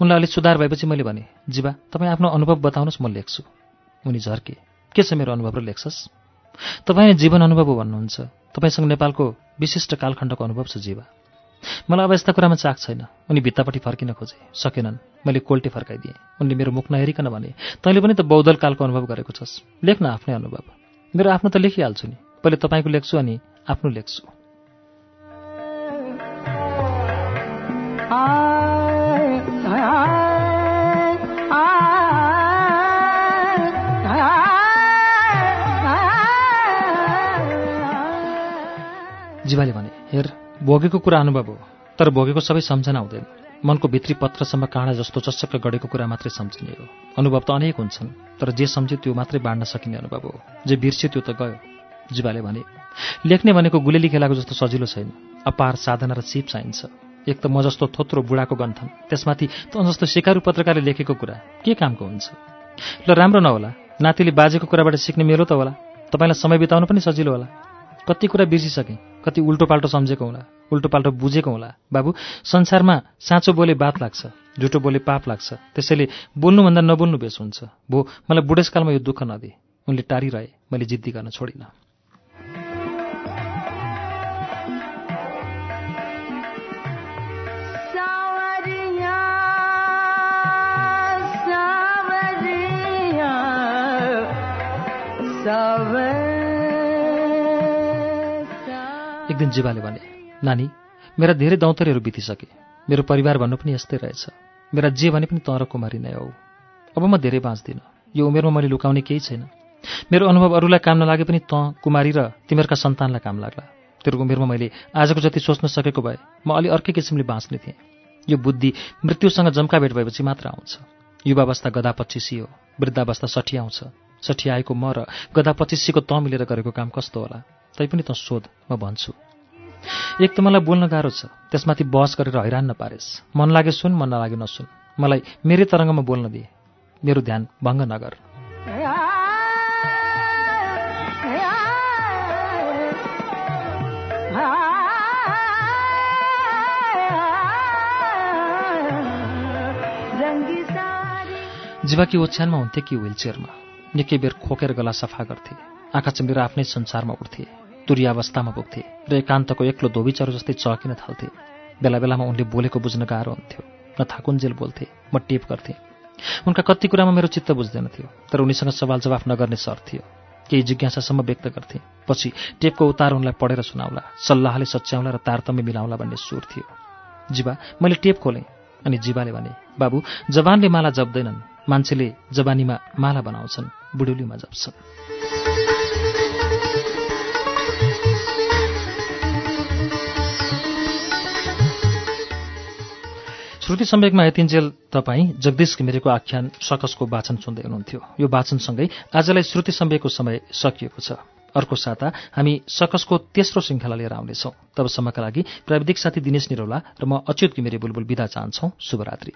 उनलाई अलिक सुधार भएपछि मैले भने जीवा तपाईँ आफ्नो अनुभव बताउनुहोस् म लेख्छु। उनी झर्के के छ मेरो अनुभव र लेख्छस्? तपाईँ जीवन अनुभव भन्नुहुन्छ। तपाईँसँग नेपालको विशिष्ट कालखण्डको अनुभव छ जीवा। मलाई अब यस्ता कुरामा चाख छैन। उनी भित्तापट्टि फर्किन खोजे। सकेनन्। मैले कोल्टे फर्काइदिएँ। उनले मेरो मुख नहेरिकन भने तैँले पनि त बौद्धल कालको अनुभव गरेको छस्। लेख्न आफ्नै अनुभव। मेरो आफ्नो त लेखिहाल्छु नि। पहिले तपाईँको लेख्छु अनि आफ्नो लेख्छु। जीवाले भने हेर भोगेको कुरा अनुभव हो तर भोगेको सबै सम्झना हुँदैन। मनको भित्री पत्रसम्म काँडा जस्तो चस्चक्क गढेको कुरा मात्रै सम्झिने हो। अनुभव त अनेक हुन्छन् तर जे सम्झ्यो त्यो मात्रै बाँड्न सकिने अनुभव हो। जे बिर्स्यो त्यो त गयो जीवाले भने। लेख्ने भनेको गुलेली खेलाको जस्तो सजिलो छैन। अपार साधना र सिप चाहिन्छ। एक त म जस्तो थोत्रो बुढाको गन्थन त्यसमाथि त जस्तो सिकारु पत्रकारले लेखेको कुरा। के कामको हुन्छ? ल राम्रो नहोला। नातिले बाजेको कुराबाट सिक्ने मेलो त होला। तपाईँलाई समय बिताउनु पनि सजिलो होला। कति कुरा बिर्सिसकेँ। कति उल्टो पाल्टो सम्झेको होला उल्टो पाल्टो बुझेको होला। बाबु संसारमा साँचो बोले बात लाग्छ झुटो बोले पाप लाग्छ। त्यसैले बोल्नुभन्दा नबोल्नु बेस हुन्छ। भो मलाई बुढेसकालमा यो दुःख नदे। उनले टारिरहे मैले जिद्दी गर्न छोडिनँ। दिन जीवाले भने नानी मेरा धेरै दौतरीहरू बितिसके। मेरो परिवार भन्नु पनि यस्तै रहेछ। मेरा जे भने पनि तँ र कुमारी नै हौ। अब म धेरै बाँच्दिनँ। यो उमेरमा मैले लुकाउने केही छैन। मेरो अनुभव अरूलाई काम नलागे पनि तँ कुमारी र तिमीहरूका सन्तानलाई काम लाग्ला। तेरो उमेरमा मैले आजको जति सोच्न सकेको भए म अलि अर्कै किसिमले बाँच्ने थिएँ। यो बुद्धि मृत्युसँग जम्का भेट भएपछि मात्र आउँछ। युवावस्था गदा पच्चिसी हो। वृद्धावस्था साठी आउँछ। साठी आएको म र गदा पच्चिसीको तँ मिलेर गरेको काम कस्तो होला? तैपनि तँ सोध म भन्छु। एक त मलाई बोल्न गाह्रो छ। त्यसमाथि बहस गरेर हैरान नपारेस्। मन लागे सुन मन नलागे नसुन। मलाई मेरै तरङ्गमा बोल्न दिए। मेरो ध्यान भङ्ग नगर जीवाकी ओछ्यानमा हुन्थे कि व्हिलचेयरमा। निकै बेर खोकेर गला सफा गर्थे। आँखा चाहिँ मेरो आफ्नै संसारमा उठ्थे तुरी अवस्थामा पुग्थे र एकान्तको एक्लो धोबी चरो जस्तै चहकिन थाल्थे। बेला बेलामा उनले बोलेको बुझ्न गाह्रो हुन्थ्यो न थाकुन्जेल बोल्थे म टेप गर्थेँ। उनका कति कुरामा मेरो चित्त बुझ्दैनथ्यो तर उनीसँग सवाल जवाफ नगर्ने सर थियो। केही जिज्ञासासम्म व्यक्त गर्थेँ। पछि टेपको उतार उनलाई पढेर सुनाउला सल्लाहले सच्याउला र तारतम्य मिलाउला भन्ने सुर थियो। जीवा मैले टेप खोलेँ। अनि जीवाले भने बाबु जवानले माला जप्दैनन्। मान्छेले जवानीमा माला बनाउँछन् बुढुलीमा जप्छन्। श्रुति सम्वेकमा यतिन्जेल तपाईँ जगदीश घिमिरेको आख्यान सकसको वाचन सुन्दै हुनुहुन्थ्यो। यो वाचनसँगै आजलाई श्रुति सम्वेकको समय सकिएको छ। अर्को साता हामी सकसको तेस्रो श्रृङ्खला लिएर आउनेछौँ। तबसम्मका लागि प्राविधिक साथी दिनेश निरौला र म अच्युत घिमिरे बुलबुल विदा चाहन्छौ। शुभरात्रि।